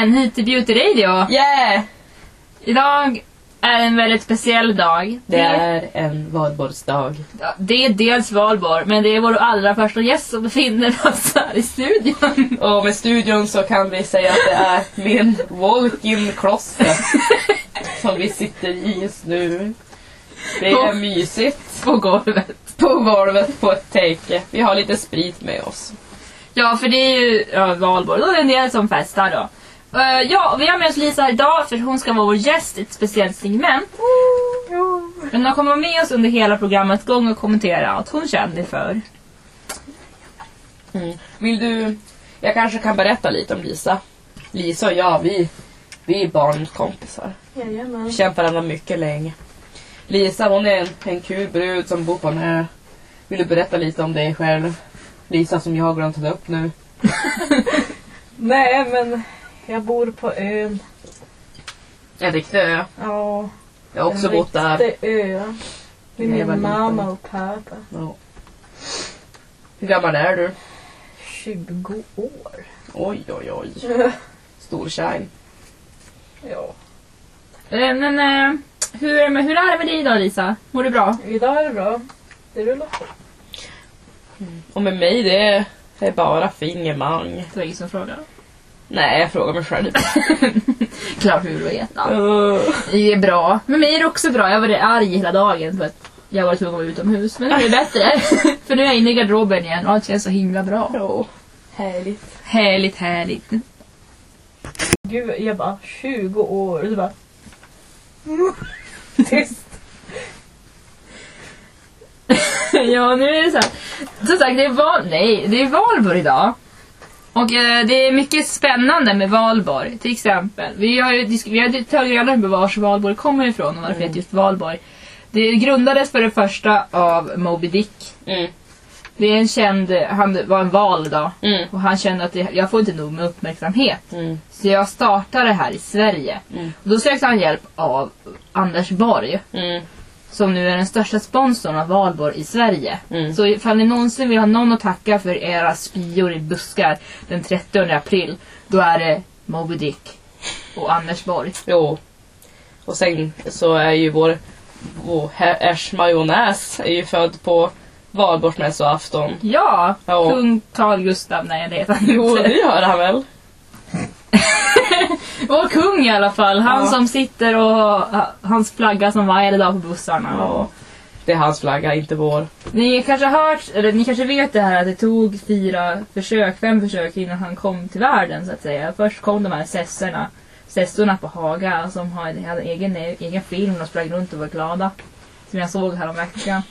välkommen hit till Beauty Radio! Yeah! Idag är en väldigt speciell dag. Det är en valborgsdag. Ja, det är dels valborg, men det är vår allra första gäst som befinner oss här i studion. Och med studion så kan vi säga att det är min walk-in closet som vi sitter i just nu. Det är mysigt På golvet. på golvet på ett täcke. Vi har lite sprit med oss. Ja, för det är ju ja, valborg. Då är det en del som festar då. Eh, ja, vi har med oss Lisa här idag för hon ska vara vår gäst i ett speciellt segment. Men hon kommer med oss under hela programmets gång och kommentera att hon känner för. Vill du... Jag kanske kan berätta lite om Lisa. Lisa och jag, vi, vi är barnkompisar. Jajamän. Känt varandra mycket länge. Lisa hon är en, en kul brud som bor på en ö. Vill du berätta lite om dig själv? Lisa som jag har glömt ta upp nu. Nej, men jag bor på ön. En riktig ö. Ja, Jag har också en bott där. riktig ö. Med min liten. mamma och pappa. Ja. Hur gammal är du? 20 år. Oj, oj, oj. Stor shine. ja. Eh, Men eh, hur, men hur är det med dig idag Lisa? Mår du bra? Idag är det bra. Det rullar på. Och med mig det är, det är bara fingermang. Det var ingen som frågade. Nej, jag frågar mig själv. Klart du vet då. Uh, Det är bra. Men mig är det också bra. Jag har varit arg hela dagen för att jag var tvungen att vara utomhus. Men nu är det bättre. för nu är jag inne i garderoben igen och allt känns så himla bra. ja, härligt. Härligt, härligt. Gud, jag bara 20 år. Och så bara... Tyst. ja, nu är det så här. Som sagt, det är val... Nej, det är valborg idag. Och eh, det är mycket spännande med valborg. Till exempel, vi har ju vi har tagit reda på var valborg kommer ifrån och varför det heter just valborg. Det grundades för det första av Moby Dick. Mm, Det är en känd, han var en val då. mm, Och han kände att det, jag får inte nog med uppmärksamhet. mm, Så jag startade det här i Sverige. Mm. Och då sökte han hjälp av Anders Borg. Som nu är den största sponsorn av Valborg i Sverige. Mm. Så ifall ni någonsin vill ha någon att tacka för era spior i buskar den 30 april. Då är det Moby Dick och Anders Borg. Jo. Och sen så är ju vår, vår Äsch majonnäs är ju född på valborgsmässoafton. Ja! Ja. Kung Carl Gustav. Nej det heter han Jo, inte. det gör han väl? Vår kung i alla fall. Han Ja. som sitter och ha- hans flagga som varje dag på bussarna. Ja. Det är hans flagga, inte vår. Ni kanske har hört, eller ni kanske vet det här att det tog fyra försök, fem försök innan han kom till världen så att säga. Först kom de här sessorna, sessorna på Haga som hade hade en egen, egen film och sprang runt och var glada. Som jag såg häromveckan.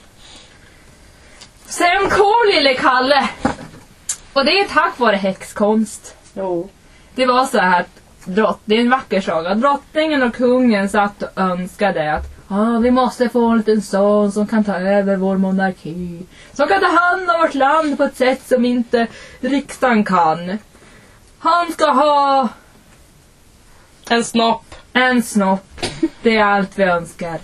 Sen kom lille Kalle! Och det är tack vare häxkonst. Jo. Det var så här att drott, det är en vacker saga. Drottningen och kungen satt och önskade att ah, vi måste få en liten son som kan ta över vår monarki. Som kan ta hand om vårt land på ett sätt som inte riksdagen kan. Han ska ha En snopp. en snopp. Det är allt vi önskar.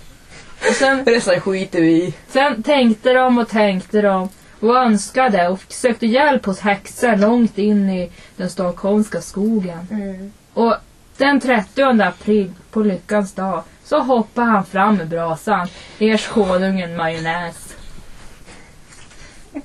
Och sen, Resten skiter vi i. sen tänkte de och tänkte de och önskade och sökte hjälp hos häxor långt in i den stockholmska skogen. Och den 30 april, på lyckans dag, så hoppar han fram i brasan. Ers konungen majonnäs.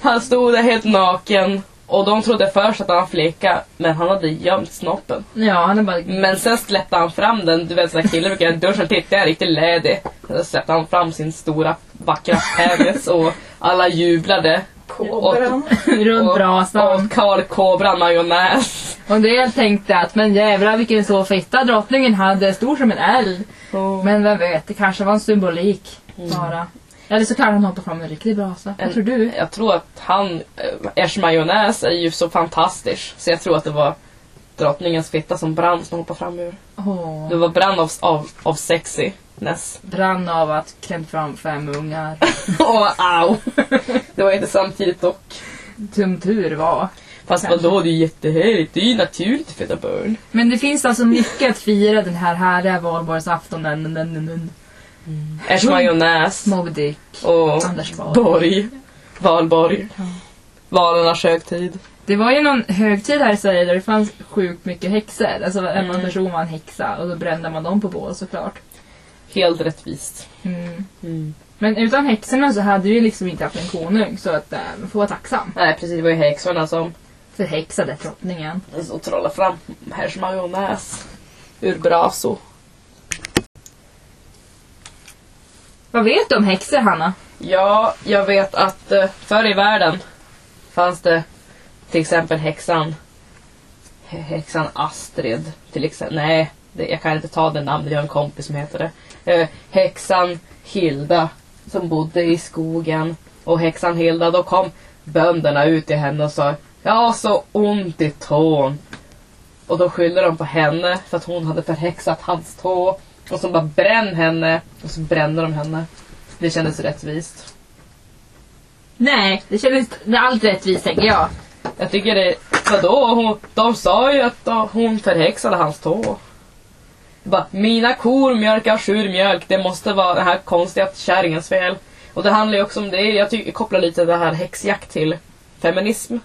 Han stod där helt naken och de trodde först att han var flicka, men han hade gömt snoppen. Ja, han är bara... Men sen släppte han fram den, du vet sådana killar brukar göra i duschen, titta jag är riktigt ledig. Släppte han fram sin stora vackra penis och alla jublade. Kobran. runt Och, brasan. och Karl Kobran majonnäs. Och det tänkte att, men jävlar vilken så fitta drottningen hade, stor som en älg. Men vem vet, det kanske var en symbolik bara. Eller så kanske han hoppade fram en riktig brasa. Vad En- tror du? Jag tror att han, eh, Ers majonnäs är ju så fantastisk. Så jag tror att det var drottningens fitta som brann som hoppade fram ur. Åh. Det var brann av, av, av sexiness. Brann av att klämt fram fem ungar. Åh, au! Det var inte samtidigt dock. Som tur var. Fast Kanske. vadå, det är ju jättehärligt. Det är ju naturligt att föda barn. Men det finns alltså mycket att fira den här härliga valborgsaftonen. Den, den. Ers majonnäs Moby Dick, och Anders Borg. Borg. Valborg. Ja. Valarnas högtid. Det var ju någon högtid här i Sverige där det fanns sjukt mycket häxor. Alltså varenda Mm. person var en häxa och då brände man dem på bål såklart. Helt rättvist. Mm. Mm. Men utan häxorna så hade vi liksom inte haft en konung så att äh, man får vara tacksam. Nej precis, det var ju häxorna som Förhäxade drottningen. så trollade fram herrs majonnäs ur braso. Vad vet du om häxor Hanna? Ja, jag vet att eh, förr i världen fanns det till exempel häxan hä- häxan Astrid. Till exempel. Nej, det, jag kan inte ta det namnet. Jag har en kompis som heter det. Eh, häxan Hilda som bodde i skogen. Och häxan Hilda, då kom bönderna ut till henne och sa Jag har så ont i tån. Och då skyllde de på henne för att hon hade förhäxat hans tå. Och så bara bränn henne. Och så brände de henne. Det kändes rättvist. Nej, det kändes inte är rättvist tänker jag. Jag tycker det... Vadå? Hon, de sa ju att hon förhäxade hans tå. Bara, mina kor mjölkar sur mjölk. Det måste vara den här konstiga kärringens fel. Och det handlar ju också om det. Jag, tycker, jag kopplar lite det här häxjakt till feminism.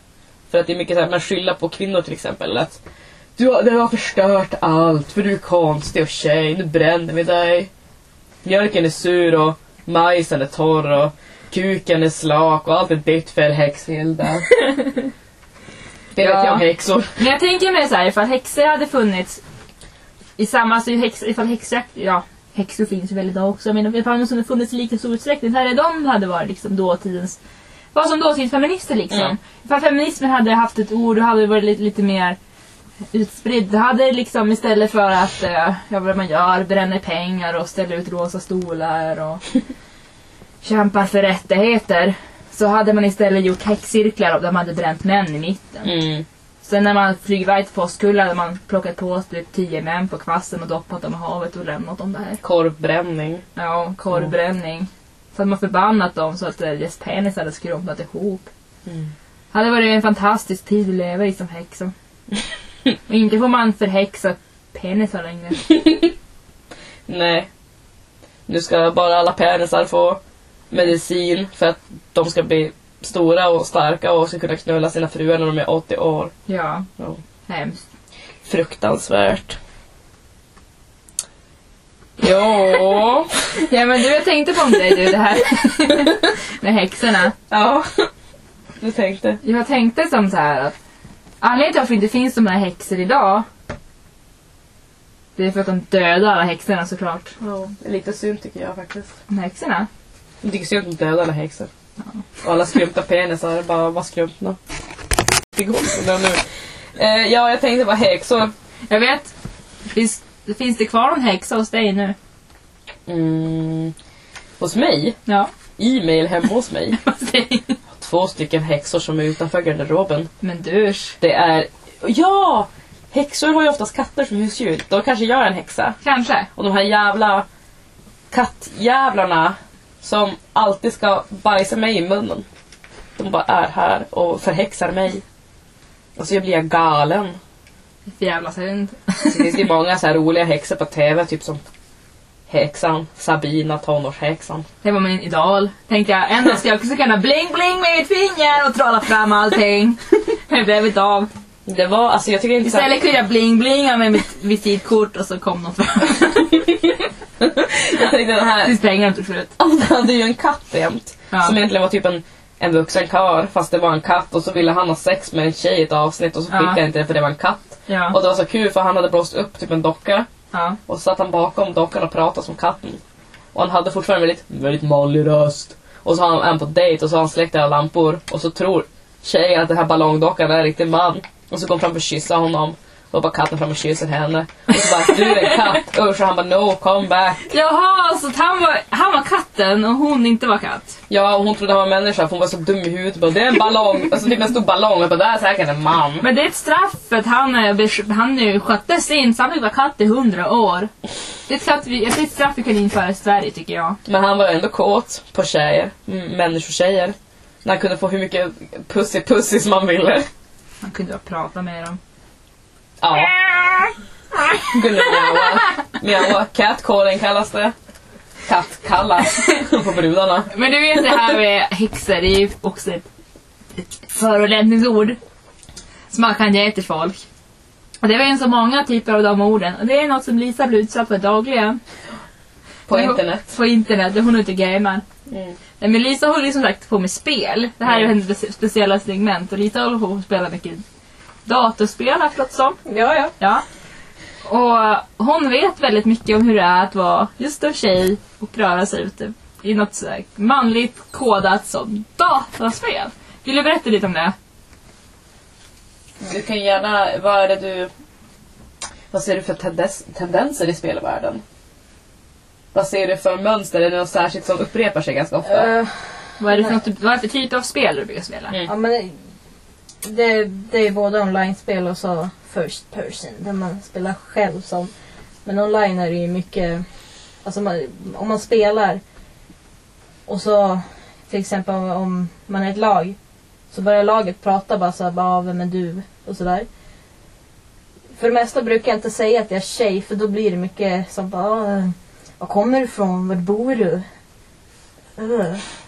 För att det är mycket så här, man skyller på kvinnor till exempel. Att du har, du har förstört allt för du är konstig och tjej. Nu bränner vi dig. Mjölken är sur och majsen är torr och kuken är slak och allt är ditt fel häxhilda. Det vet Ja. jag om häxor. Men jag tänker mig så här, ifall häxor hade funnits i samma, alltså häx, ifall häxjakt, ja häxor finns ju väl idag också, men ifall de hade funnits i lika stor utsträckning, så hade de hade varit liksom dåtidens, vad som dåtidens feminister liksom. Mm. Ifall feminismen hade haft ett ord, då hade varit lite, lite mer utspridd. Det hade liksom istället för att, eh, ja vad man gör, bränner pengar och ställer ut rosa stolar och kämpar för rättigheter. Så hade man istället gjort häxcirklar där man hade bränt män i mitten. Mm. Sen när man flyger iväg till Påskulla hade man plockat på sig typ tio män på kvasten och doppat dem i havet och lämnat dem där. Korvbränning. Ja, korvbränning. Så hade man förbannat dem så att eh, deras penis hade skrumpnat ihop. Mm. Hade varit en fantastisk tid att leva i som häxa. och inte får man förhäxa penisar längre. Nej. Nu ska bara alla penisar få medicin för att de ska bli stora och starka och ska kunna knulla sina fruar när de är 80 år. Ja, Ja. hemskt. Fruktansvärt. Ja. Ja men du, jag tänkte på en grej du, det här med häxorna. ja. Du tänkte? Jag tänkte som så här att anledningen till varför det inte finns de här häxor idag det är för att de dödar alla häxorna såklart. Ja. Det är lite synd tycker jag faktiskt. Häxorna? Jag tycker synd att de dödar alla häxor. Och alla skrumpna penisar bara var skrumpna. Det går inte nu. Eh, ja, jag tänkte på häxor. Jag vet. Finns, finns det kvar någon häxa hos dig nu? Mm. Hos mig? Ja. E-mail hemma hos mig. Två stycken häxor som är utanför garderoben. Men dusch. Det är... Ja! Häxor har ju oftast katter som husdjur. Då kanske jag är en häxa. Kanske. Och de här jävla kattjävlarna som alltid ska bajsa mig i munnen. De bara är här och förhäxar mig. Och så blir jag galen. Jävla synd. Så finns det ju många så här roliga häxor på TV, typ som häxan, Sabina, tonårshäxan. Det var min idol. Tänkte jag, en dag ska jag också kunna bling bling med mitt finger och trolla fram allting. Men det blev inte av. Det var, alltså jag tycker inte Istället kunde jag bling blinga med mitt visitkort och så kom de fram. Jag tänkte den här Tills pengarna tog slut. Han hade ju en katt jämt. Ja. Som egentligen var typ en, en vuxen karl fast det var en katt och så ville han ha sex med en tjej i ett avsnitt och så fick Ja. han inte det för det var en katt. Ja. Och det var så kul för han hade blåst upp typ en docka ja. och så satt han bakom dockan och pratade som katten. Och han hade fortfarande väldigt, väldigt manlig röst. Och så har han en på dejt och så har han släckt alla lampor och så tror tjejen att den här ballongdockan är en riktig man. Och så går han fram och kysser honom. Och bara katten fram och kysser henne. Och så bara, du är en katt. Usch, och han bara, no, come back. Jaha, så han var, han var katten och hon inte var katt. Ja, och hon trodde han var människa för hon var så dum i huvudet. Bara, det är en ballong. Alltså typ en stor ballong. Och bara, det är säkert en man. Men det är ett straff för att han, är han är ju skötte sin samtidigt var katt i hundra år. Det är, ett straff vi, ett straff vi kan införa i Sverige tycker jag. Men han var ändå kåt på tjejer. Människotjejer. När han kunde få hur mycket pussy-pussy som han ville. Han kunde bara prata med dem. Ja, kunde mjaua. Catcalling kallas det. Kattkallas på brudarna. Men du vet det här med häxor, det är ju också ett, ett förolämpningsord. som man kan ge till folk. Och det finns så många typer av de orden. Och det är något som Lisa blir utsatt för dagligen. På Jo. internet. På internet, där hon är ute och gamer. Mm. Nej, Men Lisa håller ju som sagt på med spel. Det här är Mm. hennes spe- speciella segment. Och Lisa håller på att spela mycket datorspel har jag förstått som. Ja, ja. Ja. Och hon vet väldigt mycket om hur det är att vara just en tjej och röra sig ute i något så här manligt kodat som dataspel. Vill du berätta lite om det? Du kan gärna, vad är det du... Vad ser du för tendes, tendenser i spelvärlden? Vad ser du för mönster? Är det något särskilt som upprepar sig ganska ofta? Eh, Vad är det för, något, vad är det för typ av spel du brukar spela? Mm. ja men det, det, är både online-spel och så first person. Där man spelar själv som. Men online är det ju mycket... Alltså man, om man spelar och så till exempel om, om man är ett lag. Så börjar laget prata bara såhär, bara, ah, vem är du? Och sådär. För det mesta brukar jag inte säga att jag är tjej för då blir det mycket som bara, ah, var kommer du ifrån? Var bor du?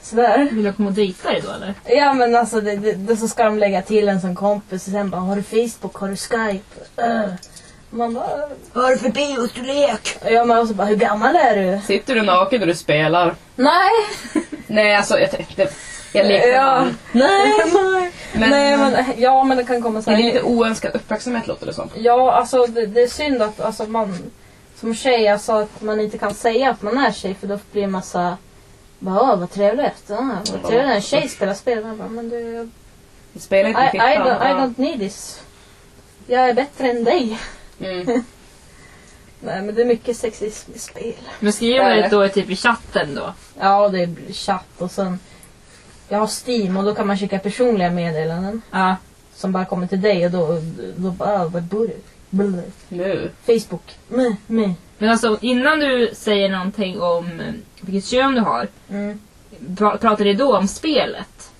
Sådär. Vill du komma och dejta dig då eller? Ja men alltså det, det, det så ska de lägga till en som kompis och sen bara har du Facebook, har du Skype? Uh. Man bara... Vad har du för biostorlek? Ja men också bara hur gammal är du? Sitter du naken när du spelar? Nej! Nej, alltså jag tänkte... Jag leker Ja. man. Nej! Nej. Men, Nej men ja men det kan komma så det är här. lite oönskad uppmärksamhet låter det som. Ja alltså det, det är synd att alltså, man som tjej alltså att man inte kan säga att man är tjej för då blir det massa bara, "Åh, vad trevligt. Ah, vad trevligt en tjej spelar spel. Man bara, men du, I, Vi spelar inte I, fittan. don't, I don't need this. Jag är bättre än dig. Mm. Nej men det är mycket sexism i spel. Men skriver du då typ i chatten då? Ja, det är chatt och sen... Jag har Steam och då kan man skicka personliga meddelanden Ja. som bara kommer till dig och då, då bara, "Ah, vad bor du? Nu. Facebook. Meh, meh. Men alltså innan du säger någonting om eh, vilket kön du har, Mm. pra- pratar du då om spelet?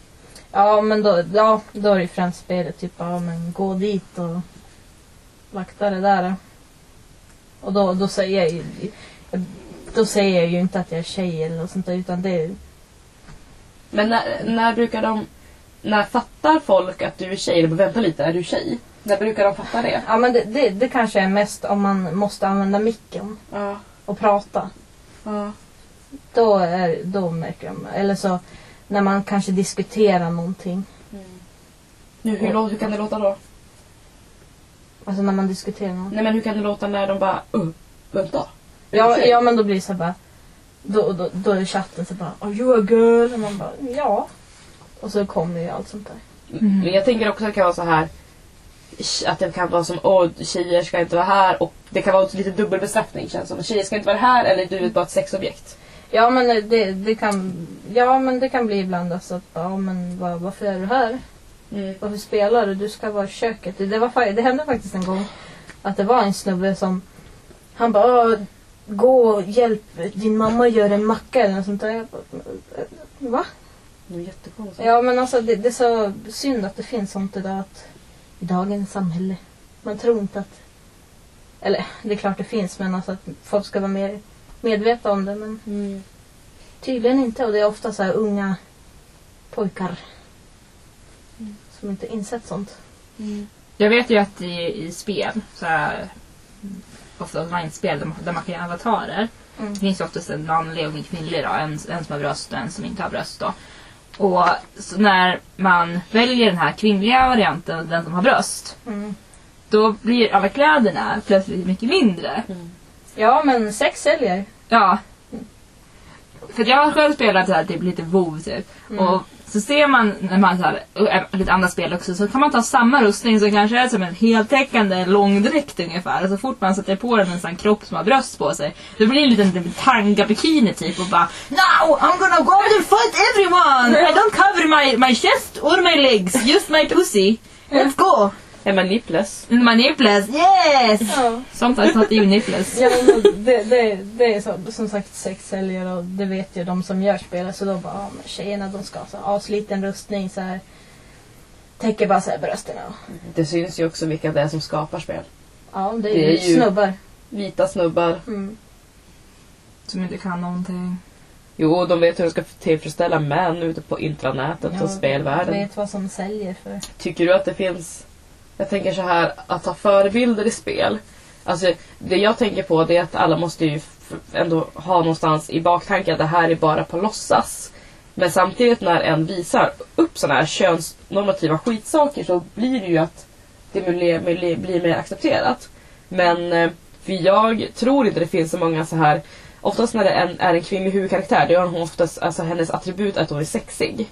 Ja, men då, ja, då är det främst spelet. Typ, ja men gå dit och vakta det där. Och då, då säger jag ju... Då säger jag ju inte att jag är tjej eller något sånt där utan det är... Men när, när brukar de... När fattar folk att du är tjej? Eller vänta lite, är du tjej? När brukar de fatta det? Ja men det, det, det kanske är mest om man måste använda micken Ja. och prata. ja. Då, är, då märker de. Eller så när man kanske diskuterar någonting. Nu, hur, lå- hur kan det låta då? Alltså när man diskuterar någonting. Nej men hur kan det låta när de bara... Uh, vänta. Ja, ja men då blir det så bara. Då, då, då är chatten så bara Are you a girl? Och man bara ja. Och så kommer ju allt sånt där. Men jag tänker också att det kan vara så här att det kan vara som åh tjejer ska inte vara här och det kan vara lite dubbelbestraffning känns som. Tjejer ska inte vara här eller du är bara ett sexobjekt. Ja men det, det kan Ja men det kan bli ibland alltså att ja men var, varför är du här? Mm. Varför spelar du? Du ska vara i köket. Det, var, det hände faktiskt en gång att det var en snubbe som han bara "Åh, gå och hjälp din mamma gör en macka eller något sånt där. Jag bara, Va? Det är jättekonstigt. Ja men alltså det, det är så synd att det finns sånt idag att i dagens samhälle. Man tror inte att eller det är klart det finns men alltså att folk ska vara mer medvetna om det men Mm. tydligen inte och det är ofta så här unga pojkar som inte insett sånt. Jag vet ju att i, i spel, så här, ofta online-spel där man, där man kan göra avatarer. Mm. Det finns ju oftast en manlig och en kvinnlig då. En, en som har bröst och en som inte har bröst då. Och så när man väljer den här kvinnliga varianten, den som har bröst. Mm. Då blir alla kläderna plötsligt mycket mindre. Ja men sex säljer. Ja. För jag har själv spelat så här, typ lite WoW typ. Mm. Och så ser man när man så här, lite andra spel också så kan man ta samma rustning som kanske är som en heltäckande långdräkt ungefär. Och så fort man sätter på den en sån kropp som har bröst på sig. Då blir det en liten tanga-bikini typ och bara Now I'm gonna go and fight everyone! I don't cover my, my chest or my legs, just my pussy. Let's go! Är man nipples? My nipples, yes! Ja. Sometimes not even nipples. Ja, men det, det, det är så, som sagt sex säljer och det vet ju de som gör spelet så då bara, ja, men tjejerna de ska ha så här avsliten rustning så här täcker bara så här brösten och Det syns ju också vilka det är som skapar spel. ja det är, Det är ju- snubbar. Vita snubbar. Mm. Som inte kan någonting. Jo, de vet hur de ska tillfredsställa män ute på intranätet och spelvärlden. vet vad som säljer för. Tycker du att det finns jag tänker så här att ha förebilder i spel. Alltså det jag tänker på det är att alla måste ju ändå ha någonstans i baktanken att det här är bara på låtsas. Men samtidigt när en visar upp sådana här könsnormativa skitsaker så blir det ju att det blir, blir, mer accepterat. Men eh, för jag tror inte det finns så många så här Oftast när det är en, är en kvinnlig huvudkaraktär då är hon oftast, alltså hennes attribut att hon är sexig.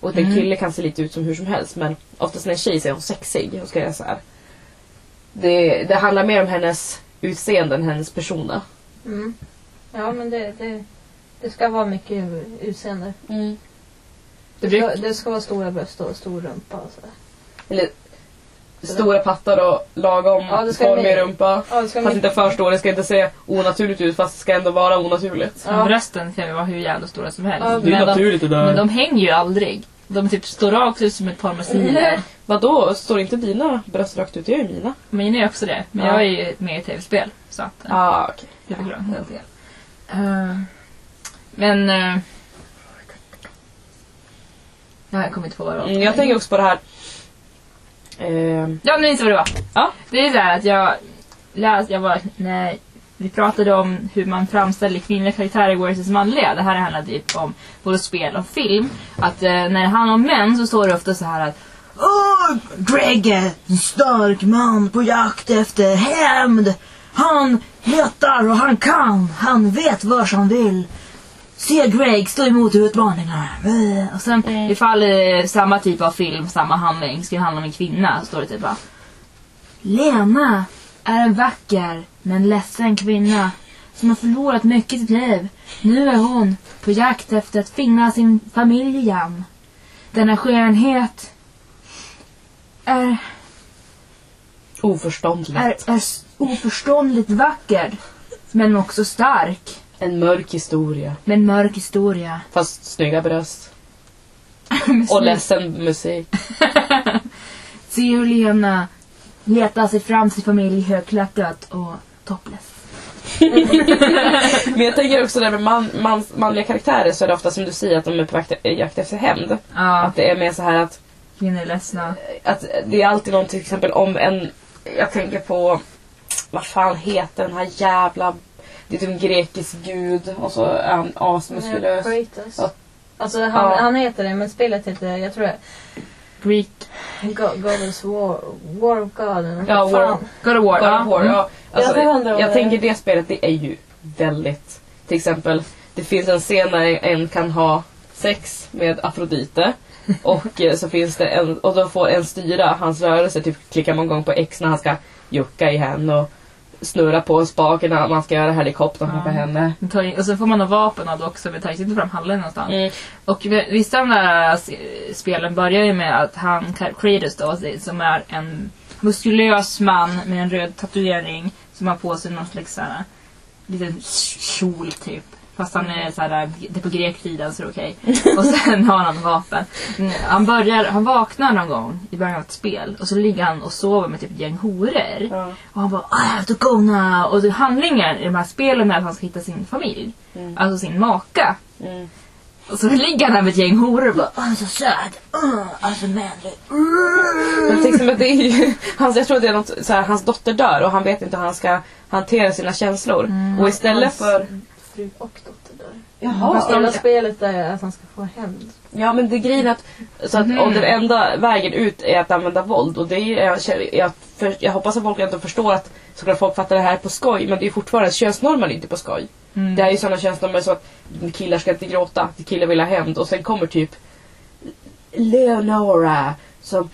Och en Mm. kille kan se lite ut som hur som helst men oftast när en tjej så är hon sexig. Hon ska jag så här. Det, det handlar mer om hennes utseende än hennes persona. Mm. Ja, men det, det, det ska vara mycket utseende. Det Det ska, det ska vara stora bröst och stor rumpa och sådär. Eller stora pattar och lagom Ja, det ska form i bli- rumpa. Ja, det ska Fast inte för stor, det ska inte se onaturligt ut fast det ska ändå vara onaturligt. Ja. Brösten kan ju vara hur jävla stora som helst. Ja, Det är men, de, naturligt det där. men de hänger ju aldrig. De typ står rakt ut som ett parmesaner. Vadå, står inte dina bröst rakt ut? Jag är ju mina. Mina är också det. Men Ja. jag är ju med i tv-spel. Så att, eh, Ah, okej. en hel del. Eh, men... Uh, jag kommer inte på vad det var. Mm, jag tänker också på det här. Eh, Ja, nu jag vad det var. Ja. Det är så här att jag läste, jag var, när vi pratade om hur man framställer kvinnliga karaktärer versus manliga. Det här handlar typ om både spel och film. Att eh, när det handlar om män så står det ofta så här att Åh, Greg är en stark man på jakt efter hämnd. Han letar och han kan. Han vet vart han vill. Se Greg stå emot utmaningar. Och sen ifall eh, samma typ av film, samma handling skulle handla om en kvinna så står det typ bara Lena är en vacker men ledsen kvinna som har förlorat mycket i sitt liv. Nu är hon på jakt efter att finna sin familj igen. Denna skönhet är, oförståndligt. är, är oförståndligt vacker men också stark. En mörk historia. Med en mörk historia. Fast snygga bröst. Och ledsen musik. Hur Lena letar sig fram till sin familj högklackat och topless. Men jag tänker också det med man, mans, manliga karaktärer så är det ofta som du säger att de är på jakt, jakt efter hämnd. Ja, Att det är mer så här att, kvinnor är ledsna. att det är alltid någon till exempel om en, jag tänker på, vad fan heter den här jävla, det är typ en grekisk gud och så är han asmuskulös. Kratos. Ja. Alltså han, Ja. han heter det, men spelet heter, jag tror det Greek. God, Goddess War, War of God. eller Ja, vad War- fan. God of War. God ja. of War, ja. Alltså, Jag jag det- tänker det spelet, det är ju väldigt... Till exempel, det finns en scen där en kan ha sex med Afrodite. Och eh, så finns det en, och då får en styra hans rörelse, typ klickar man gång på X när han ska jucka i henne och snurra på spaken när man ska göra helikoptern Ja. framför henne. Och så får man ha vapen av också, men tar inte fram handlen någonstans. Mm. Och vi- vissa av de där spelen börjar ju med att han, Kratos då, som är en muskulös man med en röd tatuering som har på sig någon slags såhär, liten kjol typ. Fast han är såhär, det är på grektiden så är det okej. Och sen har han vapen. Mm, Han börjar, han vaknar någon gång i början av ett spel och så ligger han och sover med typ ett gäng horor. Ja. Och han bara I have to go now. Och det- handlingen i de här spelen är att han ska hitta sin familj. Mm. Alltså sin maka. Mm. Och så ligger han där med ett gäng horor och bara Han är så söt. Uh, alltså manlig. Men till exempel, det är ju, hans, jag tror det är något, så här, hans dotter dör och han vet inte hur han ska hantera sina känslor. Mm. Och istället Hans för... Fru och dotter där. Jaha. Hela spelet är att han ska få hämnd. Ja men det grejen är att, så att Mhm. och den enda vägen ut är att använda våld och det är, jag, jag, för, jag hoppas att folk ändå förstår att såklart folk fattar det här på skoj men det är fortfarande könsnormer inte på skoj. Mm. Det är ju sådana könsnormer så att killar ska inte gråta, killar vill ha hämnd och sen kommer typ Leonora som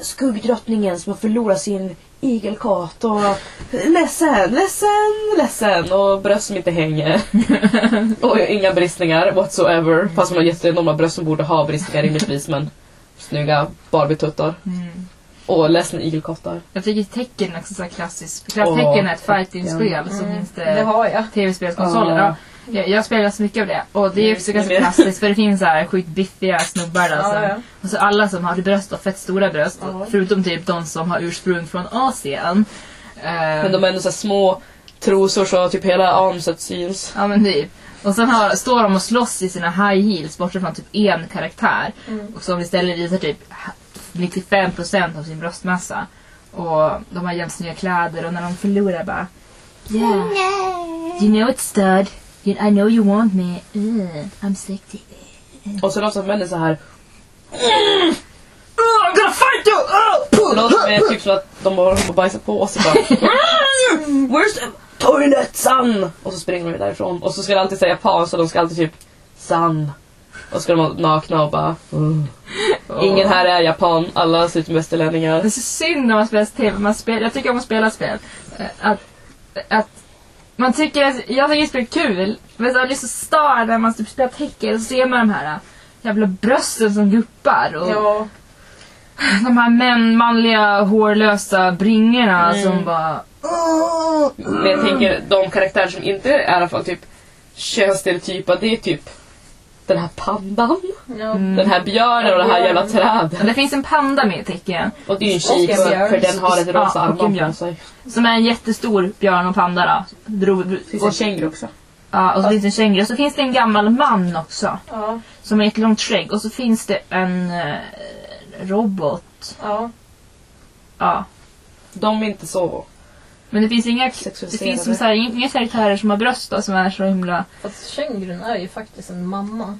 skuggdrottningen som har förlorat sin igelkott och ledsen, ledsen, ledsen och bröst som inte hänger. och inga bristningar whatsoever. Fast hon har jätteenorma bröst som borde ha bristningar rimligtvis men snygga Barbie-tuttar. Mm. Och ledsen igelkottar. Jag tycker Tekken är också så här klassiskt. Tekken är ett fighting-spel så finns Det det har jag. tv-spelskonsoler. Ja. Ja. Jag, jag spelar ganska mycket av det. Och det är Mm, också är ganska det. klassiskt för det finns så här sjukt biffiga snubbar där. Ja, som, ja. Och så alla som har bröst och fett stora bröst. Ja. Förutom typ de som har ursprung från Asien. Eh, Men de är ändå så här små trosor så typ hela armset syns. Ja men typ. Och sen har, står de och slåss i sina high heels bortsett från typ en karaktär. Mm. Och som istället visar typ ha- 95% av sin bröstmassa. Och de har jämt snygga kläder och när de förlorar bara Yeah, you know it's stud. I know you want me. Ugh, I'm sexy. Och så låtsas männen så här. Oh, I'm gonna fight you! Oh, låter mer typ som att de bara håller på att bajsa på sig bara. Where's the toilet son? Och så springer de därifrån. Och så ska de alltid säga japan så de ska alltid typ san. Och så ska de vara nakna och bara "Mm." Ingen här är japan, alla ser ut som västerlänningar. Det är så synd när man spelar tv. Man spelar, jag tycker om att spela spel. Att, att man tycker, jag tycker spel är kul. Men så är det så stör när man typ spelar tecken så ser man de här eh, jävla brösten som guppar. Och Ja, de här män, manliga hårlösa bringorna Mm. som bara... Men jag tänker de karaktärer som inte är i alla fall typ könsstereotypa, det är typ den här pandan. Mm. den här björnen och det här jävla trädet. Men det finns en panda med i tecken. Och det är ju en en för, björn. för den har ett rosa armband på sig. Som är en jättestor björn och panda då. Det finns och, en känguru också. ja, och så finns det en känguru. Och så finns det en gammal man också. Ja, Som har ett långt skägg. Och så finns det en eh, robot. ja. Ja. De är inte så... Men det finns inga, det finns som så här, inga karaktärer som har bröst då, som är så himla... Fast kängurun är ju faktiskt en mamma.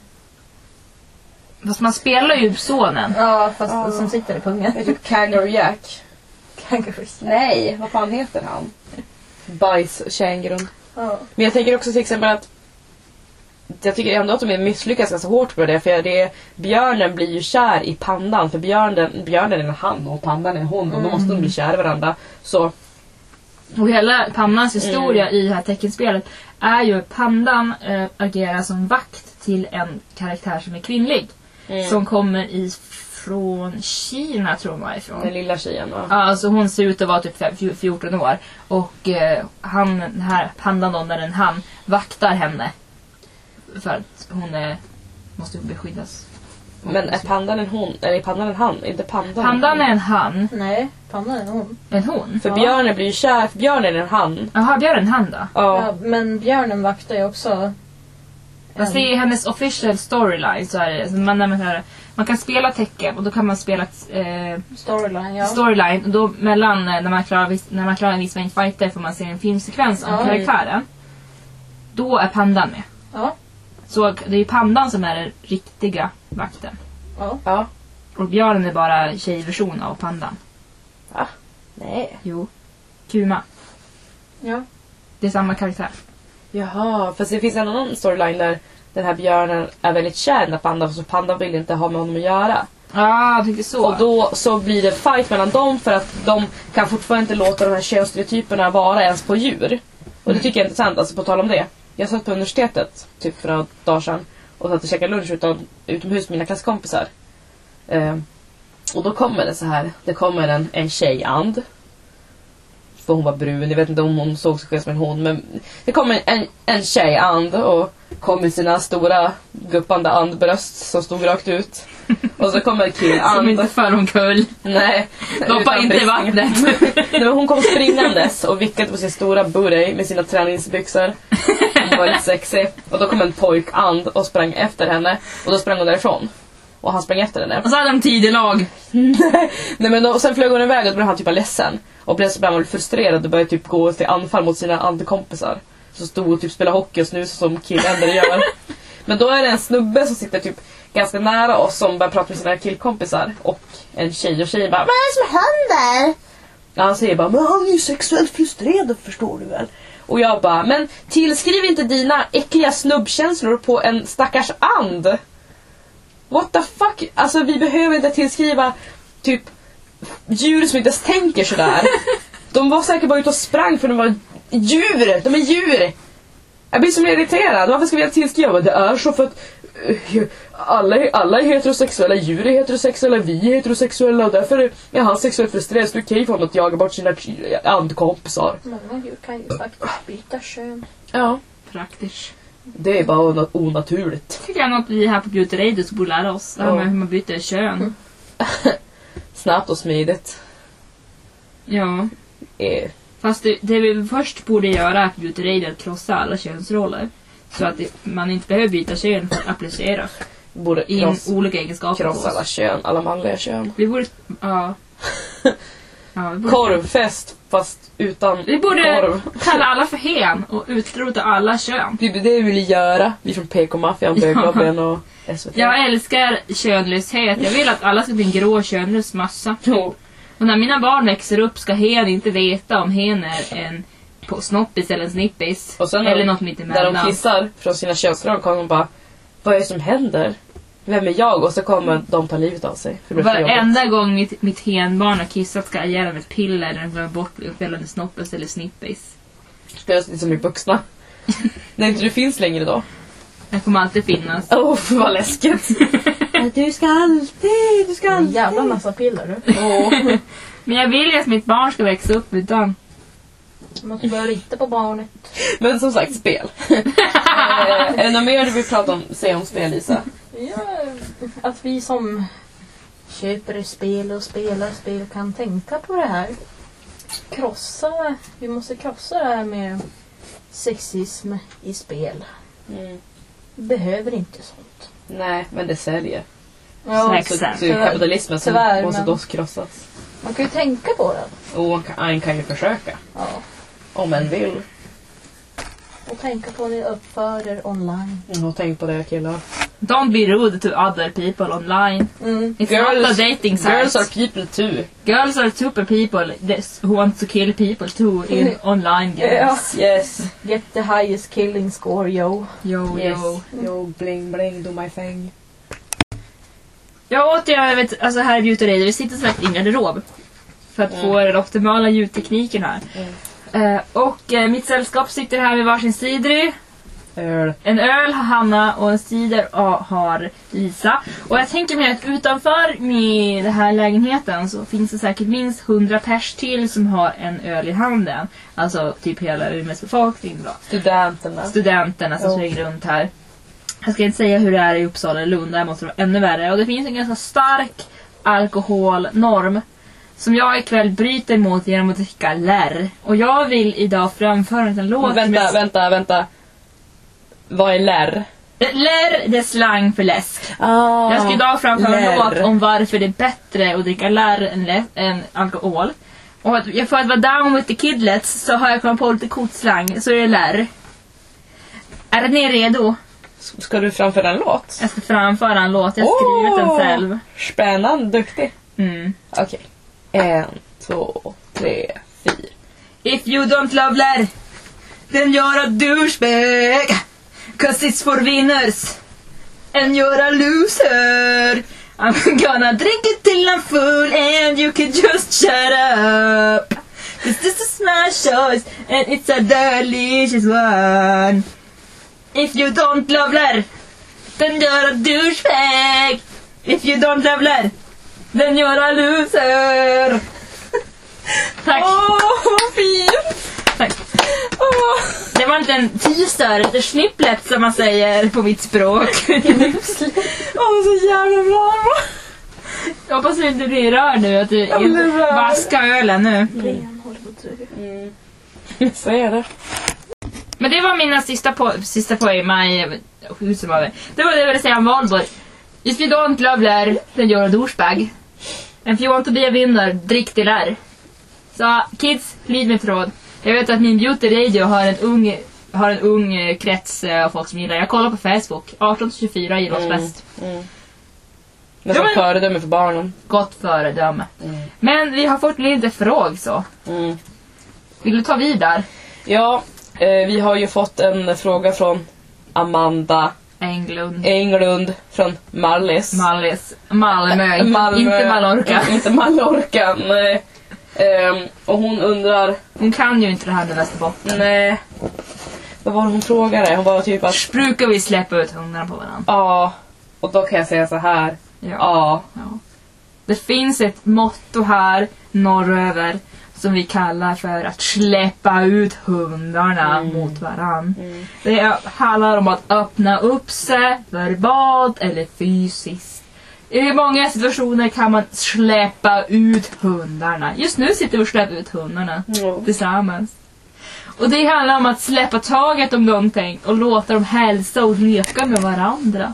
Fast man spelar ju sonen. Ja, fast Ja. som sitter i pungen. Det är typ Kangaroo Jack. Kangaroos. Nej, vad fan heter han? Bajskängurun. Ja. Men jag tänker också till exempel att jag tycker ändå att de är misslyckas ganska hårt på det för det är, björnen blir ju kär i pandan för björnen, björnen är en han och pandan är en hon och då måste de bli kära i varandra. Så Och hela pandans historia i det här teckenspelet är ju att pandan äh, agerar som vakt till en karaktär som är kvinnlig. Som kommer ifrån Kina tror man ifrån. den lilla tjejen va? Ja, alltså hon ser ut att vara typ fem- fj- 14 år. Och eh, han, den här pandan då, när den han vaktar henne. För att hon är, måste beskyddas. Men är pandan en hon? Eller är pandan en han? Inte pandan Pandan är en han, Nej, pandan är en hon. en hon. För Ja. björnen blir ju kär, för björnen är en han. Jaha, björn en han då? Ja. Ja, men björnen vaktar ju också. Fast det är hennes official storyline så är det. Så man, när man, här, man kan spela tecken och då kan man spela eh, Storyline, ja. storyline. Och då mellan eh, när man klarar, viss- när man klarar en viss mängd fighter får man se en filmsekvens av Ja. karaktären. Då är pandan med. Ja. Så det är ju pandan som är den riktiga vakten. ja. ja. Och björnen är bara tjejversion av pandan. Nej. Jo. Kuma. ja. Det är samma karaktär. Jaha, fast det finns en annan storyline där den här björnen är väldigt kär i pandan så pandan vill inte ha med honom att göra. Ja, jag tänkte så. Och då så blir det fight mellan dem för att de kan fortfarande inte låta de här könsstereotyperna vara ens på djur. Och det tycker jag är intressant, alltså på tal om det. Jag satt på universitetet typ för några dagar sedan och satt och käkade lunch utan, utomhus med mina klasskompisar. Eh, och då kommer det så här, det kommer en, en tjejand. För hon var brun, jag vet inte om hon såg sig själv som en hon men det kommer en, en tjejand och kom med sina stora guppande andbröst som stod rakt ut. Och så kommer en Som killand. inte för omkull. Nej. Doppa inte i vattnet. Nej, hon kom springandes och vickade på sin stora burray med sina träningsbyxor. Hon var lite sexig. Och då kom en pojkand och sprang efter henne. Och då sprang hon därifrån. Och han sprang efter henne. Och så hade de tidelag. Nej men då, och sen flög hon iväg och då blev han typ ledsen. Och så blev han väl frustrerad och började typ gå till anfall mot sina andkompisar. Så stod och typ spelade hockey och snusade som killänder gör. Men då är det en snubbe som sitter typ ganska nära oss som börjar prata med sina killkompisar. Och en tjej och tjejen bara Vad är det som händer? Ja, han säger bara Men han är ju sexuellt frustrerad förstår du väl. Och jag bara Men tillskriv inte dina äckliga snubbkänslor på en stackars and. What the fuck? Alltså vi behöver inte tillskriva typ djur som inte ens tänker sådär. De var säkert bara ute och sprang för de var djur! De är djur! Jag blir så irriterad. Varför ska vi tillskriva? Det är så för att eh, alla, är- alla är heterosexuella, djur är heterosexuella, vi är heterosexuella och därför är han sexuellt frustrerad så det är okej för honom att jaga bort sina andkompisar. Många djur kan ju faktiskt byta kön. Ja. Praktiskt. Det är bara ona- onaturligt. tycker jag något vi här på Beauty Radio borde lära oss. Det här Ja. med hur man byter kön. Snabbt och smidigt. Ja. Eh, Fast det, det vi först borde göra är att Radio att krossa alla könsroller. Så att det, man inte behöver byta kön för att applicera. Borde in kross, olika egenskaper på krossa alla kön, alla manliga kön. Vi borde... Ja. ja vi borde, Korvfest fast utan Vi borde korv. kalla alla för hen och utrota alla kön. Det är det vi vill göra. Vi från PK-maffian, Bögklubben och SVT. Jag älskar könlöshet. Jag vill att alla ska bli en grå könlös massa. Jo. Och när mina barn växer upp ska hen inte veta om hen är en på snoppis eller en snippis. Och sen när eller de- något När mittemellan. de kissar från sina könsdrag kommer de bara Vad är det som händer? Vem är jag? Och så kommer de ta livet av sig. Det. Varenda gång mitt, mitt henbarn har kissat ska jag ge dem ett piller där de glömmer bort gällande snoppis eller snippis. Spelas lite som i vuxna. När inte det finns längre då. Det kommer alltid finnas. Åh, vad läskigt. Du ska alltid, du ska En alltid. jävla massa piller du. Åh. Men jag vill ju att mitt barn ska växa upp utan. Du måste börja lita på barnet. Men som sagt, spel. eh, är det något mer du vill prata om, säga om spel, Lisa? Ja, att vi som köper spel och spelar spel kan tänka på det här. Krossa, vi måste krossa det här med sexism i spel. Mm. Behöver inte sånt. Nej, men det säljer. Ja. Så, så är kapitalismen som tyvärr, måste men- då krossas. man kan ju tänka på det. Och man kan, en kan ju försöka. Ja. Om en vill. Och tänka på det uppför er online. Och tänk på det killar. Don't be rude to other people online. Mm. It's not a dating site. girls are people too. Girls are super people this, who want to kill people too in online games. Yes. Get the highest killing score yo. Yo, Yes. yo. Yo, bling bling, do my thing. Jag återigen, jag vet, alltså här i Bjuteriet, vi sitter som sagt i en garderob. För att få den optimala ljudtekniken här. Eh, och eh, mitt sällskap sitter här med varsin cidry. Öl. En öl har Hanna och en cider ah, har Lisa. Och jag tänker mig att utanför med den här lägenheten så finns det säkert minst 100 pers till som har en öl i handen. Alltså typ hela Umeås befolkning då. Studenterna. Studenterna som Ja. springer runt här. Jag ska inte säga hur det är i Uppsala eller Lund, där måste det vara ännu värre. Och det finns en ganska stark alkoholnorm som jag ikväll bryter mot genom att dricka lärr. Och jag vill idag framföra en låt Vänta, med- vänta, vänta. Vad är lärr? Lärr, det är slang för läsk. Ah, Jag ska idag framföra en låt om varför det är bättre att dricka lärr än, lä- än alkohol. Och att, för att vara down with the kidlets så har jag kommit på lite kortslang, så är det lärr. Är ni redo? Ska du framföra en låt? Jag ska framföra en låt, jag har skrivit den själv. Spännande, duktig. Mm. Okej. En, två, tre, fyra. If you don't love lärr, then you're a douchebag. Cause it's for winners. And you're a loser. I'm gonna drink it till I'm full and you can just shut up. Cause this is my choice and it's a delicious one. If you don't love lärr, then you're a douchebag. If you don't love lärr, then you're a loser. Tack. Åh, vad fint! Tack. Åh. Det var inte en teaser, lite snipplet som man säger på mitt språk. Åh, så jävla bra! Jag hoppas du inte blir rörd nu, att du Jag vaskar ölen nu. Att. Mm. Så är det. Men det var mina sista, po- sista poäng, my, hur som det? Det var det jag ville säga om Valborg. If you don't love lär, then you're a douchebag. And if you want to be a winner, drick till lär. Så kids, lyd mitt råd. Jag vet att min beauty radio har en ung, har en ung eh, krets eh, av folk som gillar. Jag kollar på Facebook, 18-24 gillar oss Mm. bäst. Mm. Men Ja, föredöme för barnen. Gott föredöme. Mm. Men vi har fortfarande inte fråg så. Mm. Vill du ta vid där? Ja, eh, vi har ju fått en fråga från Amanda Englund. Englund från Mallis. Mallis. Malmö. inte- Malmö. Inte Mallorca. Inte Mallorca. Nej. Ehm, och hon undrar, Hon kan ju inte det här med Västerbotten. nej. Vad var det hon frågade? Hon var typ att, Brukar vi släppa ut hundarna på varandra? ja. Och då kan jag säga så här. Ja. Ja. ja. Det finns ett motto här norröver som vi kallar för att släppa ut hundarna Mm. mot varann. Mm. Det handlar om att öppna upp sig verbalt eller fysiskt. I många situationer kan man släppa ut hundarna. Just nu sitter vi och släpper ut hundarna Ja. tillsammans. Och det handlar om att släppa taget om någonting och låta dem hälsa och leka med varandra.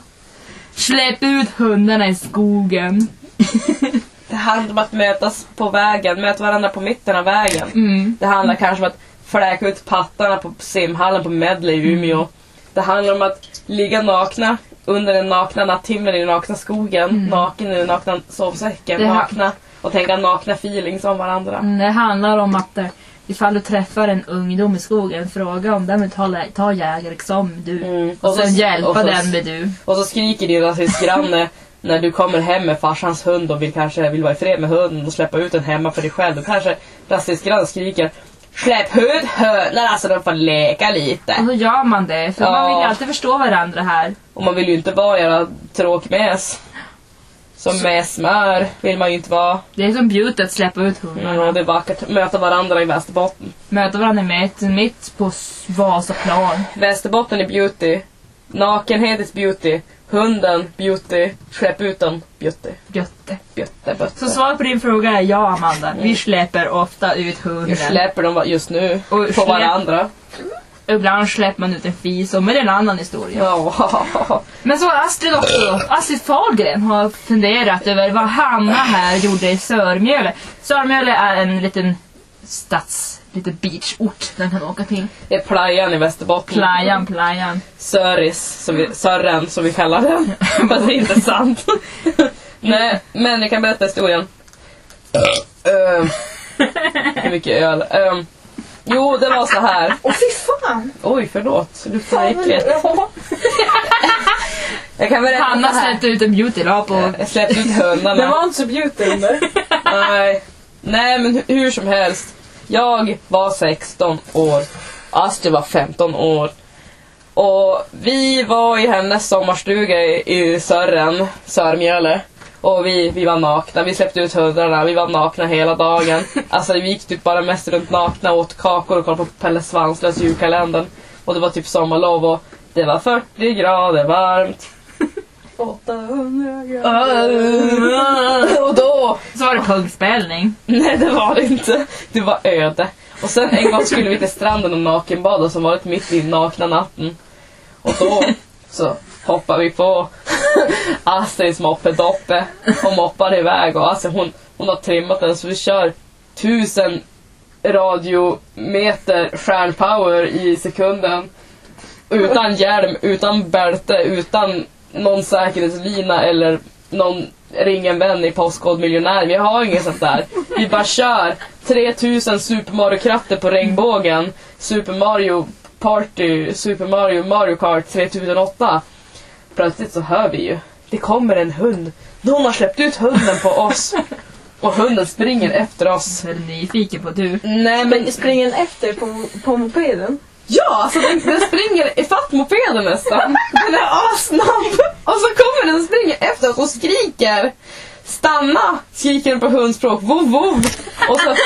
Släpp ut hundarna i skogen. Det handlar om att mötas på vägen, möta varandra på mitten av vägen. Mm. Det handlar kanske om att fläka ut pattarna på simhallen på Medley i Umeå. Det handlar om att ligga nakna under den nakna natthimlen i den nakna skogen, naken i den nakna sovsäcken, nakna och tänka nakna feelings om varandra. Mm, Det handlar om att eh, ifall du träffar en ungdom i skogen, fråga om den vill ta, ta jägarexamen du. Mm. Och sen hjälpa och så- den med du. Och så skriker din rasistgranne när du kommer hem med farsans hund och vill kanske vill vara i fred med hunden och släppa ut den hemma för dig själv. Då kanske rasistgrannen skriker Släpp ut hönan alltså de får leka lite. Och så gör man det, för Ja. man vill ju alltid förstå varandra här. Och man vill ju inte vara era tråkmäs. Som med smör vill man ju inte vara. Det är som beauty att släppa ut hundarna. Mm, och det är vackert möta varandra i Västerbotten. Möta varandra mitt, mitt på Vasaplan. Västerbotten är beauty. Nakenhet is beauty. Hunden beauty. Släpp ut den beauty. Götte. Bjötte, bötte. Så svaret på din fråga är ja, Amanda. Vi släpper ofta ut hunden. Jag släpper dem just nu Och på släpp- varandra. Ibland släpper man ut en fis, och men det är en annan historia. Ja. Men så har Astrid också, Astrid Fahlgren har funderat över vad Hanna här gjorde i Sörmjöle. Sörmjöle är en liten stads, liten beachort den kan åka till. Det är playan i Västerbotten. Playan, playan. Söris, som vi, Sörren som vi kallar den. Fast det är inte sant. Nej, men jag kan berätta historien. Uh, hur mycket öl? Ehm, jo, det var så här. Åh fy fan! Oj, förlåt. Det luktar äckligt. Jag kan berätta Hanna släppte ut en beautylag på... Jag släppte ut hönorna. Det var inte så bjudande. Nej. Nej, men hu- hur som helst. Jag var 16 år. Astrid var 15 år. Och vi var i hennes sommarstuga i, Sörren, Sörmjöle. Och vi, vi var nakna, vi släppte ut hundarna, vi var nakna hela dagen. Alltså vi gick typ bara mest runt nakna, åt kakor och kollade på Pelle Svanslös julkalendern. Och det var typ sommarlov och det var 40 grader varmt. 800 grader. Och då Så var det pungspelning. Nej, det var det inte. Det var öde. Och sen en gång skulle vi till stranden och nakenbada som varit mitt i nakna natten. Och då så hoppade vi på Astrids moppe Doppe och moppade iväg och alltså hon, hon har trimmat den så vi kör tusen radiometer stjärnpower i sekunden. Utan hjälm, utan bälte, utan någon säkerhetslina eller någon ring en vän i Postcode miljonär. Vi har inget sånt där. Vi bara kör 3000 Super Mario-krafter på regnbågen. Super Mario Party, Super Mario Mario Kart 3008. Plötsligt så hör vi ju. Det kommer en hund. Någon har släppt ut hunden på oss. Och hunden springer efter oss. Är nyfiken på du. Nej men Men springer den efter på, på mopeden? Ja, alltså den, den springer ifatt mopeden nästan. Den är assnabb. Och så kommer den springer efter oss och skriker. Stanna! Skriker den på hundspråk. Vov, vov. Och så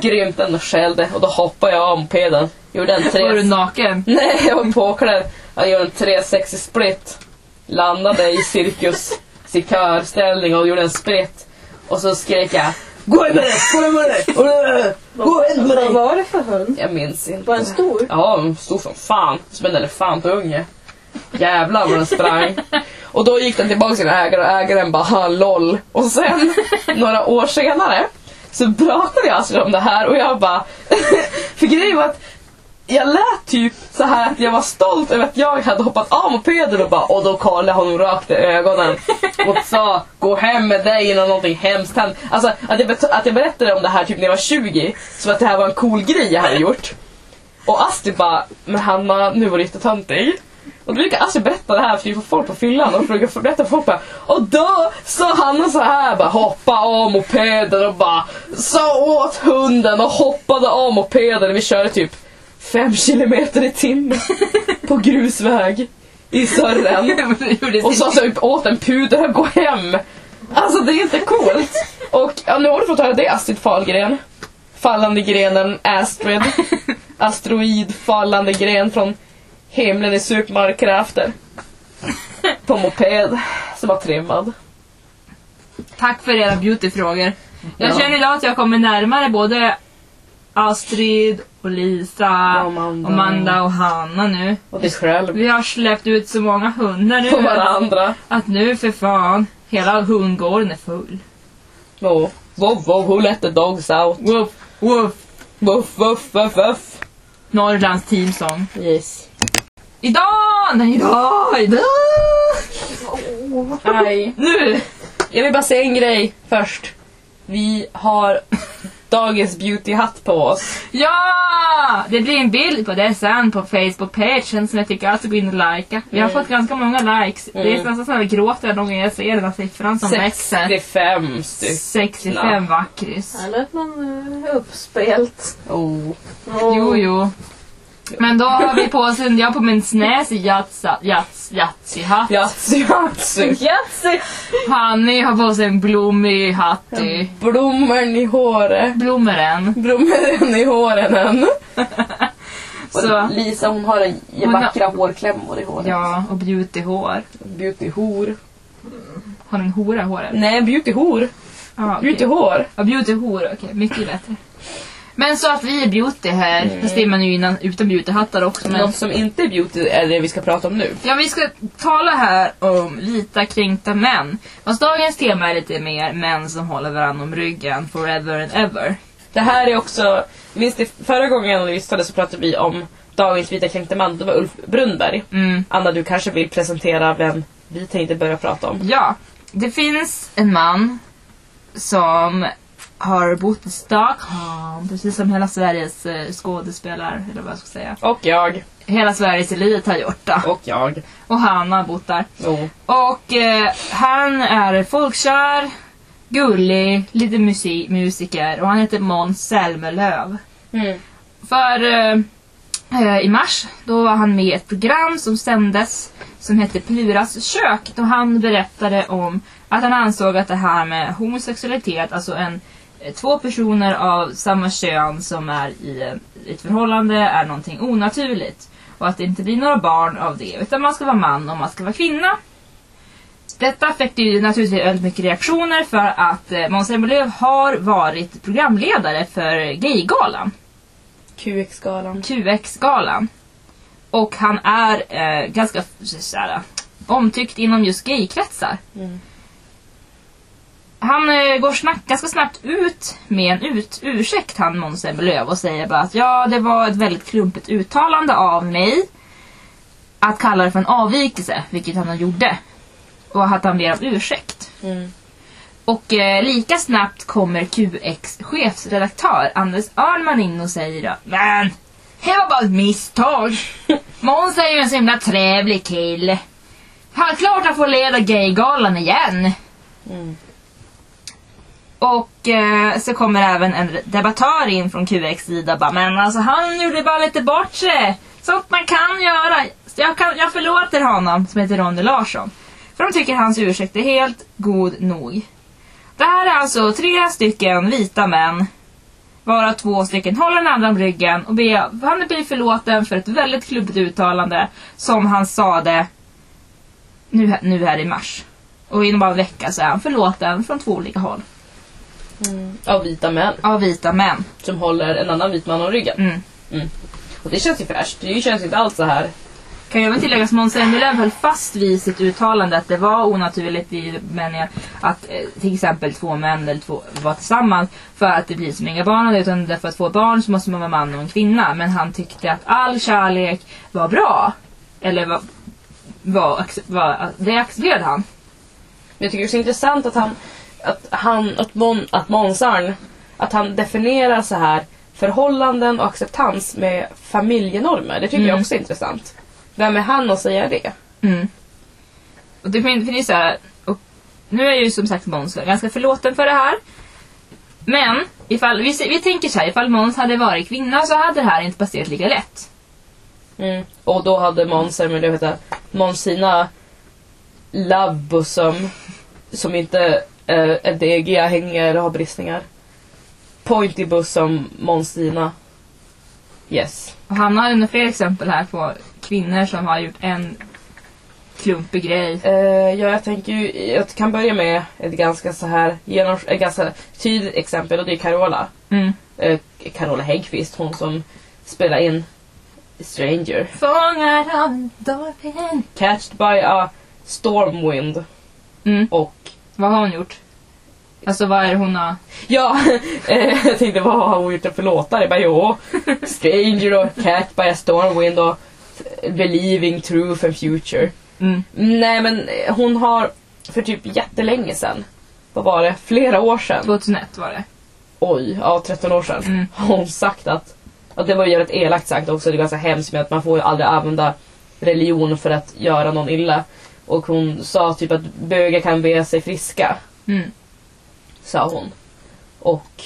grymt den och skällde. Och då hoppade jag av mopeden. Gjorde en Var du tre... naken? Nej, jag var påklädd. Jag gjorde en 360 split. Landade i cirkus sikörställning och gjorde en split. Och så skrek jag Gå hem med dig! Gå hem med dig! Gå hem med Vad dig! var det för hund? Jag minns inte. Var den stor? Ja, den stod som fan. Som en elefantunge. Jävlar vad den sprang. Och då gick den tillbaka till sin ägare och ägaren bara ha LOL. Och sen, några år senare, så pratade jag alltså om det här och jag bara... för grejen var att jag lät typ så här att jag var stolt över att jag hade hoppat av mopeden och bara och då kollade hon rakt i ögonen och sa gå hem med dig innan någonting hemskt händer. Alltså att jag, att jag berättade om det här typ när jag var 20 så att det här var en cool grej jag hade gjort. Och Astrid bara, men Hanna, nu var du jättetöntig. Och då brukar Astrid berätta det här för för folk på fyllan och brukar berätta för folk bara, Och då sa Hanna så här bara hoppa av mopeden och bara sa åt hunden och hoppade av mopeden. Vi körde typ fem kilometer i timmen på grusväg i Sörren. Och så typ åt en puder och gå hem. Alltså det är inte coolt. Och ja, nu har du fått höra det Astrid Fahlgren. Fallande grenen Astrid. Asteroid fallande gren från himlen i supermarkrafter. På moped som var trimmad. Tack för era beautyfrågor. Jag Ja. känner idag att jag kommer närmare både Astrid och Lisa, Och Amanda. och Amanda och Hanna nu. Och dig själv. Vi har släppt ut så många hundar På nu varandra. att nu för fan, hela hundgården är full. Oh. Woof, woof, who let the dogs out? Woof, woof. Woof, woof, woof, woof. Norrlands teamsång. Yes. Idag! Nej, idag! Idag! Aj. Nu! Jag vill bara säga en grej först. Vi har dagens beautyhatt på oss. Ja! Det blir en bild på det sen på Facebook-pagen som jag tycker alltså gå in och likea. Vi har Mm. fått ganska många likes. Det är Mm. nästan så att jag gråter någon gång jag ser den här siffran som växer. 65 stycken. 65 vackris. Här lät man uh, uppspelt. Oh. Jo, jo. Men då har vi på oss en, jag på snäsig jats- jats- Yatzy-hatt. Yatzy, Yatzy. Yatzy! Hanni har på sig en blommig hatt i. Blommorn i håret. Blommeren. Blommorn i håren. Så, Och Lisa hon har en Hon har- vackra hårklämmor i håret. ja, och beautyhår. Beautyhor. Har du en hora i håret? Nej, beautyhor. Ja, okej. Beautyhår. Ja, beautyhår, okej. Mycket bättre. Men så att vi är beauty här. Fast det är man ju innan, utan beautyhattar också. Men... Något som inte är beauty är det vi ska prata om nu. Ja, vi ska tala här om vita kränkta män. Fast dagens tema är lite mer män som håller varandra om ryggen forever and ever. Det här är också, minns det förra gången vi lyssnade så pratade vi om dagens vita kränkte man, det var Ulf Brunnberg. Mm. Anna, du kanske vill presentera vem vi tänkte börja prata om? Ja, det finns en man som har bott i Stockholm, precis som hela Sveriges eh, skådespelare, eller vad jag ska säga. Och jag. Hela Sveriges elit har gjort det. Och jag. Och han har bott där. Oh. Och eh, han är folkkär, gullig, lite musi- musiker och han heter Måns Zelmerlöw. Mm. För eh, eh, i mars, då var han med i ett program som sändes som hette Pluras kök. Då han berättade om att han ansåg att det här med homosexualitet, alltså en, två personer av samma kön som är i eh, ett förhållande är någonting onaturligt. Och att det inte blir några barn av det, utan man ska vara man och man ska vara kvinna. Detta fick ju naturligtvis väldigt mycket reaktioner för att eh, Måns Zelmerlöw har varit programledare för Gaygalan. QX-galan. QX-galan. Och han är eh, ganska såhär, omtyckt inom just gaykretsar. Mm. Han eh, går snack, ganska snabbt ut med en ut, ursäkt, han Måns Zelmerlöw, och säger bara att ja, det var ett väldigt klumpigt uttalande av mig att kalla det för en avvikelse, vilket han gjorde. Och att han ber om ursäkt. Mm. Och eh, lika snabbt kommer QX chefsredaktör Anders Örnman in och säger att Men, det var bara ett misstag. Måns är ju en så himla trevlig kille. Han klart han får leda Gaygalan igen. Mm. Och eh, så kommer även en debattör in från QX sida bara, men alltså han gjorde bara lite bort sig. Sånt man kan göra. Jag, kan, jag förlåter honom, som heter Ronny Larsson. För de tycker hans ursäkt är helt god nog. Det här är alltså tre stycken vita män. Varav två stycken håller den andra om ryggen och ber, han blir förlåten för ett väldigt klubbigt uttalande som han sade nu, nu här i mars. Och inom bara en vecka så är han förlåten från två olika håll. Mm. Av vita män Av vita män. som håller en annan vit man om ryggen. Mm. Och det känns ju fräscht. Det känns inte alls så här. Kan ju även tillägga att Måns Zelmerlöw höll fast vid sitt uttalande att det var onaturligt i meningen att eh, till exempel två män eller två var tillsammans för att det blir som inga barn det, utan för att få barn så måste man vara man och en kvinna. Men han tyckte att all kärlek var bra. Eller var, var, var det accepterade han. Men jag tycker det är så intressant att han, att han, att, Mon, att Månsarn, att han definierar så här förhållanden och acceptans med familjenormer. Det tycker Mm. jag också är intressant. Vem är han att säga det? Mm. Och det fin- finns så här, och nu är ju som sagt Måns ganska förlåten för det här. Men ifall, vi, vi tänker så här, ifall Måns hade varit kvinna så hade det här inte passerat lika lätt. Mm. Och då hade Måns, men det heter Måns sina lovebosom som inte eh, hänger och har bristningar. Pointy bosom Måns sina. Yes. Och han har ännu fler exempel här på kvinnor som har gjort en klumpig grej. Eh, ja, jag tänker ju, jag kan börja med ett ganska så här genom, ett ganska tydligt exempel och det är Carola. Mm. eh, Carola Häggkvist, hon som spelar in Stranger. Fångad av en. Catched by a stormwind. Mm. Och Vad har hon gjort? Alltså vad är det hon har... ja, eh, jag tänkte vad har hon gjort för låtar? Jag bara jo, Stranger och Catched by a stormwind och Believing Truth and Future. Mm. Nej men eh, hon har för typ jättelänge sedan, vad var det, flera år sedan. 2001 var det. oj, ja 13 år sedan, Mm. har hon sagt att, att det var ju jävligt elakt sagt också, det är ganska hemskt med att man får ju aldrig använda religion för att göra någon illa. Och hon sa typ att bögar kan be sig friska, Mm. sa hon. Och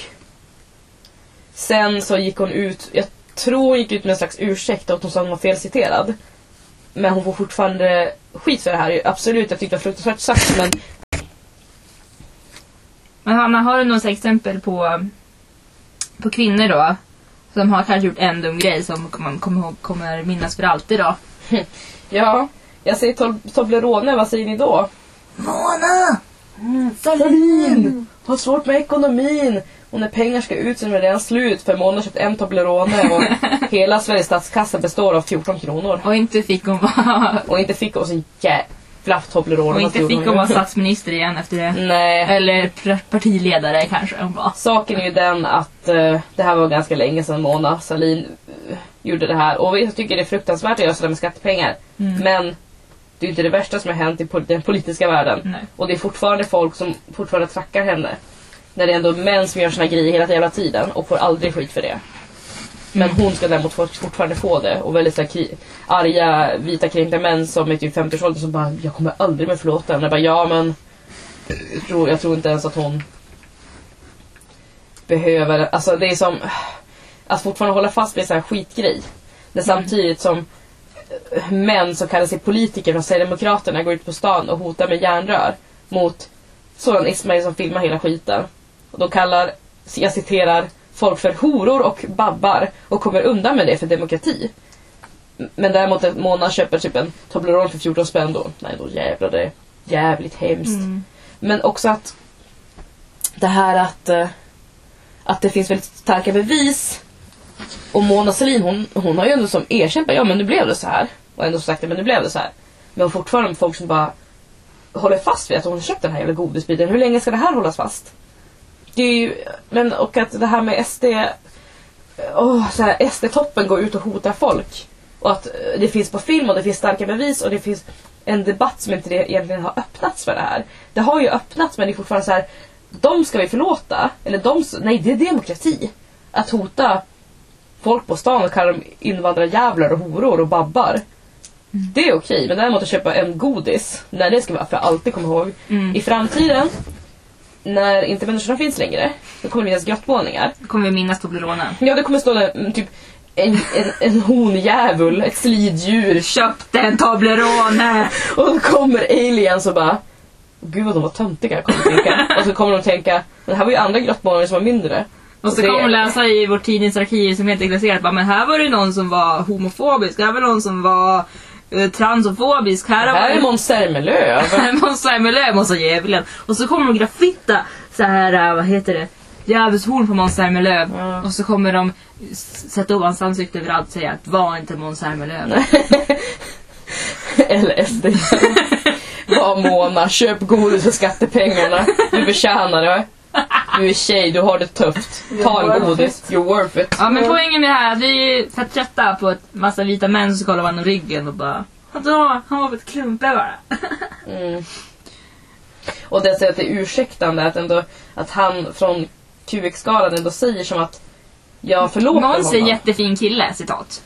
sen så gick hon ut, jag tror hon gick ut med en slags ursäkt och att hon sa att hon var felciterad. Men hon får fortfarande skit för det här. Absolut, jag tyckte det var fruktansvärt sagt men Men Hanna, har du något exempel på, på kvinnor då? Som har kanske gjort en dum grej som man kommer, kommer minnas för alltid då? ja, jag säger Tol- Toblerone, vad säger ni då? Mona! Sahlin! Har svårt med ekonomin. Och när pengar ska ut så är det redan slut för Mona har köpt en Toblerone och hela Sveriges statskassa består av 14 kronor. Och inte fick hon vara, Och inte fick hon sin jävla Toblerone. och inte fick hon vara statsminister igen efter det. Nej. Eller partiledare kanske hon var. Saken är ju den att eh, det här var ganska länge sedan Mona Sahlin eh, gjorde det här. Och jag tycker det är fruktansvärt att göra sådär med skattepengar. Mm. Men det är inte det värsta som har hänt i den politiska världen. Nej. Och det är fortfarande folk som fortfarande trackar henne. När det är ändå män som gör såna grejer hela jävla tiden och får aldrig skit för det. Men hon ska däremot fort- fortfarande få det. Och väldigt så arga vita kränkta män som är typ 50-årsåldern som bara Jag kommer aldrig mer förlåta henne. Jag bara ja men jag tror, jag tror inte ens att hon behöver, alltså det är som att fortfarande hålla fast vid en sån här skitgrej. När samtidigt som män som kallar sig politiker från Sverigedemokraterna går ut på stan och hotar med järnrör mot sådan Ismail som filmar hela skiten. Och de kallar, jag citerar, folk för horor och babbar och kommer undan med det för demokrati. Men däremot att Mona köper typ en Toblerone för 14 spänn då, nej då jävlar det är jävligt hemskt. Mm. Men också att det här att, eh, att det finns väldigt starka bevis. Och Mona Sahlin hon, hon har ju ändå som erkänt ja men nu blev det så här. Och ändå sagt men nu blev det så här. Men fortfarande folk som bara håller fast vid att hon har köpt den här jävla godisbiten. Hur länge ska det här hållas fast? Det är ju, men och att det här med SD, åh, så här, SD-toppen går ut och hotar folk. Och att eh, det finns på film och det finns starka bevis och det finns en debatt som inte egentligen har öppnats för det här. Det har ju öppnats men det är fortfarande så här. De ska vi förlåta. Eller de, nej det är demokrati. Att hota folk på stan och kalla dem invandrarjävlar och horor och babbar. Det är okej, men däremot att köpa en godis, när det ska vara för alltid komma ihåg. Mm. I framtiden, när inte människorna finns längre, då kommer det finnas grottmålningar. Då kommer vi minnas Toblerone. Ja, det kommer stå där, mm, typ en, en, en honjävul, ett sliddjur. Köpte en Toblerone! Och då kommer aliens och bara Gud vad de var töntiga, kommer de tänka. Och så kommer de tänka, men det här var ju andra grottmålningar som var mindre. Och så kommer hon läsa i vårt tidningsarkiv som heter Glaserat bara, men här var det någon som var homofobisk, här var det någon som var eh, transofobisk, här, här är Måns Zelmerlöw. Måns Zelmerlöw, Måns djävulen. Och så kommer de graffitta så här, eh, vad heter det, djävulshorn på Måns Zelmerlöw. Ja. Och så kommer de sätta upp hans ansikte överallt och säga att var inte Måns Zelmerlöw. Eller SD. Var Mona, köp godis för skattepengarna. Du förtjänar det. Du är tjej, du har det tufft. Ta en godis. You're worth it. Ja men poängen med det här, vi är ju fett trötta på ett massa vita män som kollar varandra om ryggen och bara Vadå? Han var väl ett klumpe bara. Mm. Och det säger att det är ursäktande att, ändå, att han från QX-skalan ändå säger som att jag förlåter Måns är en honom. jättefin kille, citat.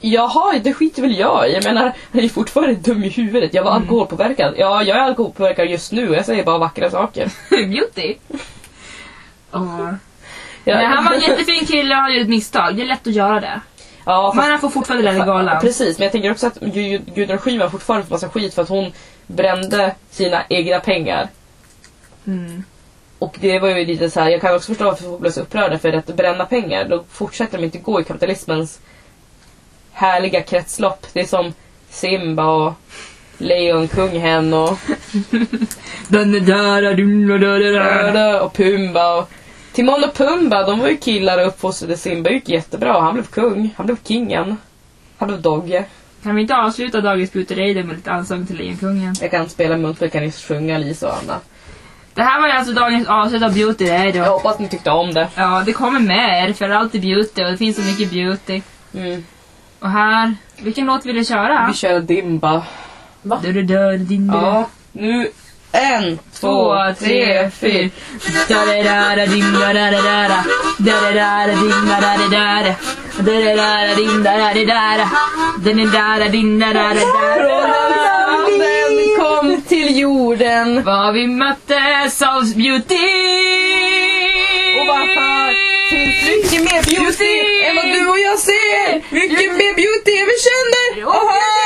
Jaha, det skiter väl jag. Jag menar, han är fortfarande dum i huvudet. Jag var alkoholpåverkad. Ja, jag är alkoholpåverkad just nu och jag säger bara vackra saker. Beauty. Oh. Jag, Nej, han var en jättefin kille och han gjorde ett misstag. Det är lätt att göra det. ja, Men han får fortfarande lära galan. Precis, men jag tänker också att Gu- Gudrun Schyman fortfarande får massa skit för att hon brände sina egna pengar. Mm. Och det var ju lite så här, jag kan också förstå varför folk blev så upprörda för att bränna pengar, då fortsätter de inte gå i kapitalismens härliga kretslopp. Det är som Simba och Lejonkungen och och Pumba och Timon och Pumba, de var ju killar och uppfostrade Simba gick jättebra. Han blev kung. Han blev kingen. Han blev Dogge. Kan vi inte avsluta dagens Beauty Radio med lite allsång till Lejonkungen? Jag kan spela muntligt, kan ni sjunga Lisa och Anna. Det här var ju alltså dagens avsnitt av Beauty Radio. Jag hoppas ni tyckte om det. Ja, det kommer mer för allt är beauty och det finns så mycket beauty. Mm. Och här, vilken låt vill du köra? Vi kör Dimba. Du, du, du, din, du. Ja, nu en, Två, tre, fyra. Da-da-da-da. Da-da-da-da. Da-da-da-da. Da-da-da-da. Från den kom till jorden. Var vi möttes av beauty. Och finns mycket mer beauty än vad du och jag ser. Mycket mer beauty än vi känner och hör.